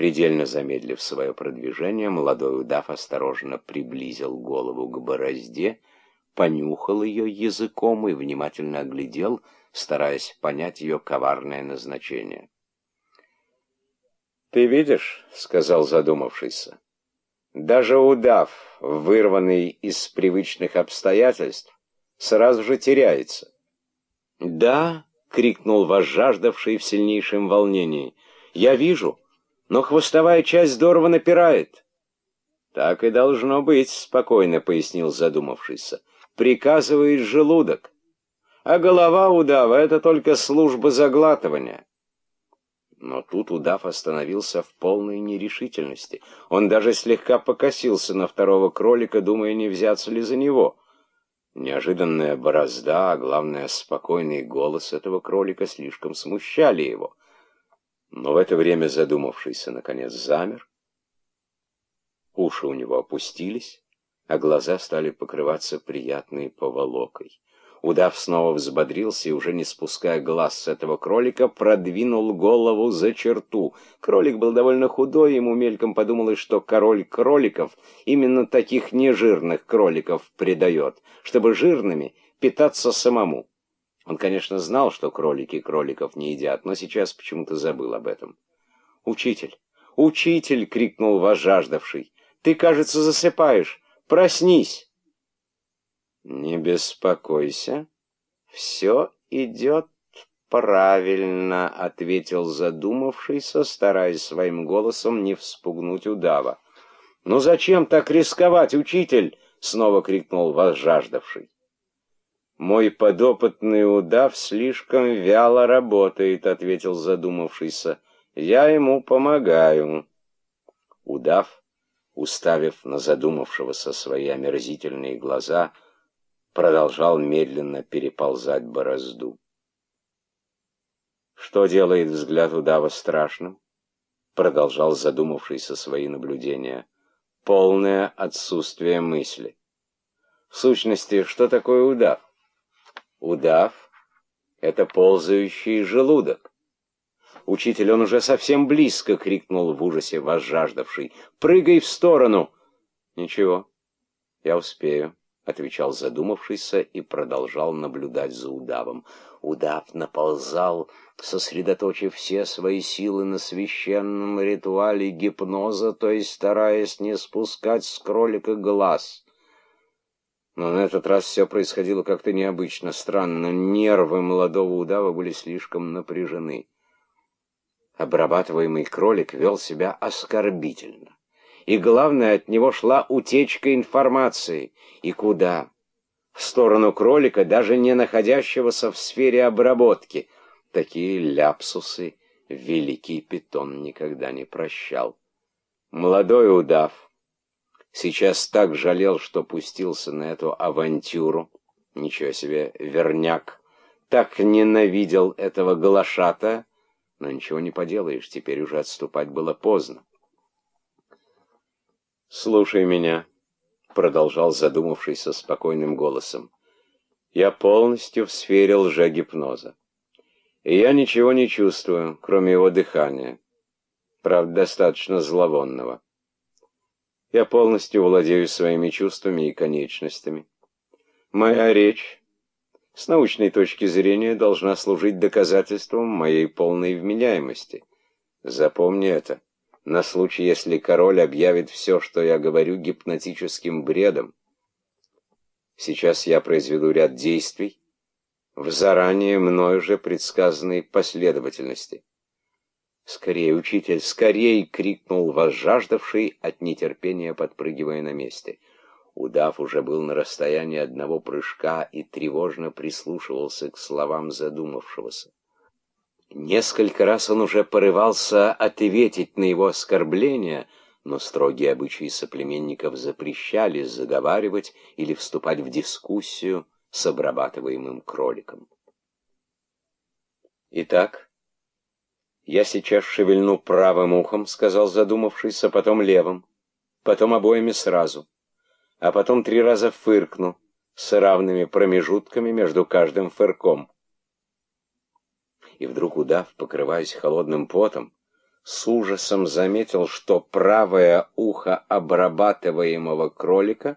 Предельно замедлив свое продвижение, молодой удав осторожно приблизил голову к борозде, понюхал ее языком и внимательно оглядел, стараясь понять ее коварное назначение. «Ты видишь, — сказал задумавшийся, — даже удав, вырванный из привычных обстоятельств, сразу же теряется». «Да!» — крикнул возжаждавший в сильнейшем волнении. «Я вижу, но хвостовая часть здорово напирает». «Так и должно быть», — спокойно пояснил задумавшийся. «Приказывает желудок, а голова удава — это только служба заглатывания». Но тут удав остановился в полной нерешительности. Он даже слегка покосился на второго кролика, думая, не взяться ли за него — Неожиданная борозда, а главное, спокойный голос этого кролика слишком смущали его. Но в это время задумавшийся, наконец, замер. Уши у него опустились, а глаза стали покрываться приятной поволокой. Удав снова взбодрился и, уже не спуская глаз с этого кролика, продвинул голову за черту. Кролик был довольно худой, ему мельком подумалось, что король кроликов именно таких нежирных кроликов предает, чтобы жирными питаться самому. Он, конечно, знал, что кролики кроликов не едят, но сейчас почему-то забыл об этом. «Учитель! Учитель!» — крикнул возжаждавший. «Ты, кажется, засыпаешь! Проснись!» «Не беспокойся, все идет правильно», — ответил задумавшийся, стараясь своим голосом не вспугнуть удава. «Ну зачем так рисковать, учитель?» — снова крикнул возжаждавший. «Мой подопытный удав слишком вяло работает», — ответил задумавшийся. «Я ему помогаю». Удав, уставив на задумавшегося свои омерзительные глаза, — продолжал медленно переползать борозду. Что делает взгляд удава страшным? Продолжал задумавшийся свои наблюдения. Полное отсутствие мысли. В сущности, что такое удав? Удав — это ползающий желудок. Учитель, он уже совсем близко, — крикнул в ужасе возжаждавший. Прыгай в сторону! Ничего, я успею отвечал задумавшийся и продолжал наблюдать за удавом. Удав наползал, сосредоточив все свои силы на священном ритуале гипноза, то есть стараясь не спускать с кролика глаз. Но на этот раз все происходило как-то необычно, странно. Нервы молодого удава были слишком напряжены. Обрабатываемый кролик вел себя оскорбительно и, главное, от него шла утечка информации. И куда? В сторону кролика, даже не находящегося в сфере обработки. Такие ляпсусы великий питон никогда не прощал. Молодой удав сейчас так жалел, что пустился на эту авантюру. Ничего себе, верняк. Так ненавидел этого глашата, но ничего не поделаешь, теперь уже отступать было поздно. «Слушай меня», — продолжал задумавшийся спокойным голосом. «Я полностью в сфере лжегипноза. И я ничего не чувствую, кроме его дыхания. Правда, достаточно зловонного. Я полностью владею своими чувствами и конечностями. Моя речь, с научной точки зрения, должна служить доказательством моей полной вменяемости. Запомни это» на случай, если король объявит все, что я говорю, гипнотическим бредом. Сейчас я произведу ряд действий в заранее мною же предсказанной последовательности. «Скорее, учитель, скорее!» — крикнул возжаждавший от нетерпения, подпрыгивая на месте. Удав уже был на расстоянии одного прыжка и тревожно прислушивался к словам задумавшегося. Несколько раз он уже порывался ответить на его оскорбления, но строгие обычаи соплеменников запрещали заговаривать или вступать в дискуссию с обрабатываемым кроликом. «Итак, я сейчас шевельну правым ухом», — сказал задумавшийся, потом левым, потом обоими сразу, а потом три раза фыркну с равными промежутками между каждым фырком. И вдруг удав, покрываясь холодным потом, с ужасом заметил, что правое ухо обрабатываемого кролика